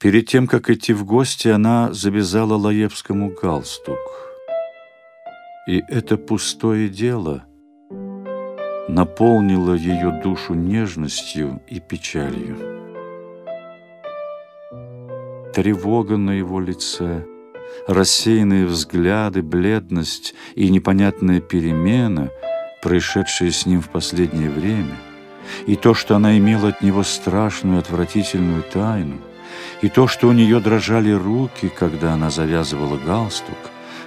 Перед тем, как идти в гости, она завязала Лаевскому галстук. И это пустое дело наполнило ее душу нежностью и печалью. Тревога на его лице, рассеянные взгляды, бледность и непонятная перемена, происшедшие с ним в последнее время, и то, что она имела от него страшную отвратительную тайну, и то, что у нее дрожали руки, когда она завязывала галстук,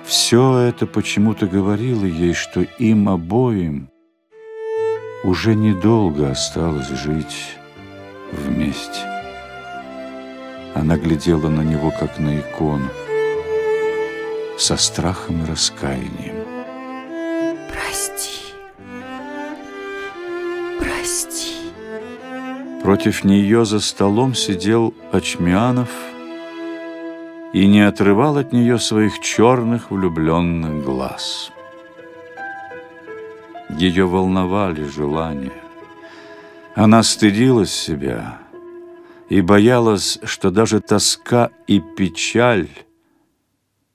все это почему-то говорило ей, что им обоим уже недолго осталось жить вместе. Она глядела на него, как на икону, со страхом и раскаянием. Против нее за столом сидел Очмянов и не отрывал от нее своих черных влюбленных глаз. Ее волновали желания. Она стыдилась себя и боялась, что даже тоска и печаль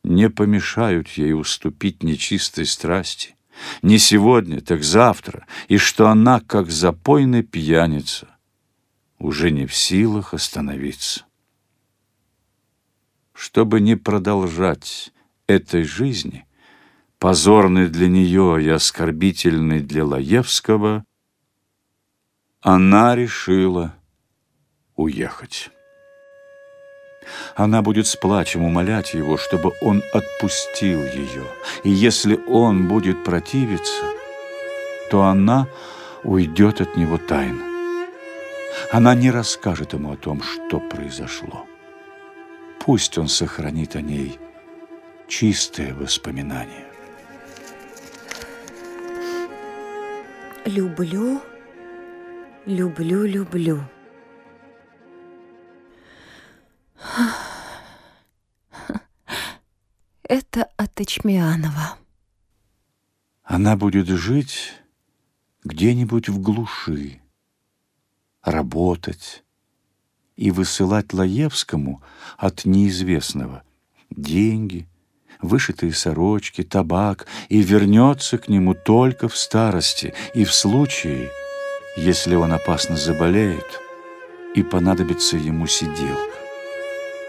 не помешают ей уступить нечистой страсти. Не сегодня, так завтра, и что она, как запойный пьяница, уже не в силах остановиться. Чтобы не продолжать этой жизни, позорной для нее и оскорбительной для Лаевского, она решила уехать. Она будет с плачем умолять его, чтобы он отпустил ее. И если он будет противиться, то она уйдет от него тайно. Она не расскажет ему о том, что произошло. Пусть он сохранит о ней чистое воспоминание. Люблю, люблю, люблю. Это от Ичмианова. Она будет жить где-нибудь в глуши, работать и высылать Лаевскому от неизвестного деньги, вышитые сорочки, табак, и вернется к нему только в старости и в случае, если он опасно заболеет и понадобится ему сиделка.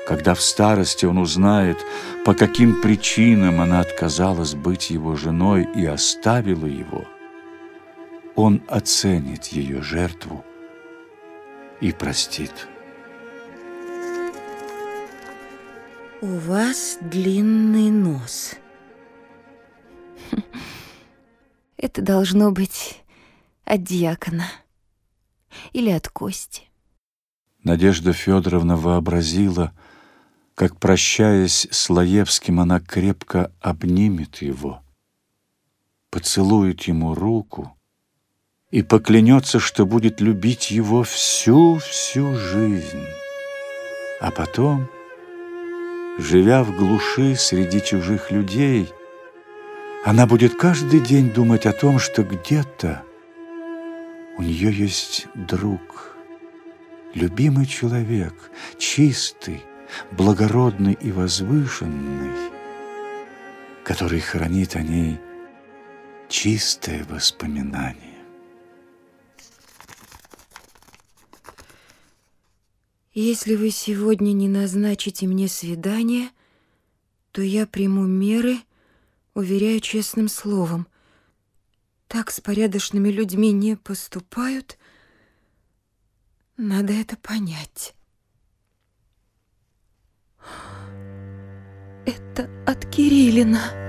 Когда в старости он узнает, по каким причинам она отказалась быть его женой и оставила его, он оценит ее жертву и простит. У вас длинный нос. Это должно быть от дьякона или от кости. Надежда Федоровна вообразила, как, прощаясь с Лаевским, она крепко обнимет его, поцелует ему руку и поклянется, что будет любить его всю-всю жизнь. А потом, живя в глуши среди чужих людей, она будет каждый день думать о том, что где-то у нее есть друг, любимый человек, чистый, благородный и возвышенный, который хранит о ней чистое воспоминание. Если вы сегодня не назначите мне свидание, то я приму меры, уверяю честным словом. Так с порядочными людьми не поступают. Надо это понять. Это от Кириллина.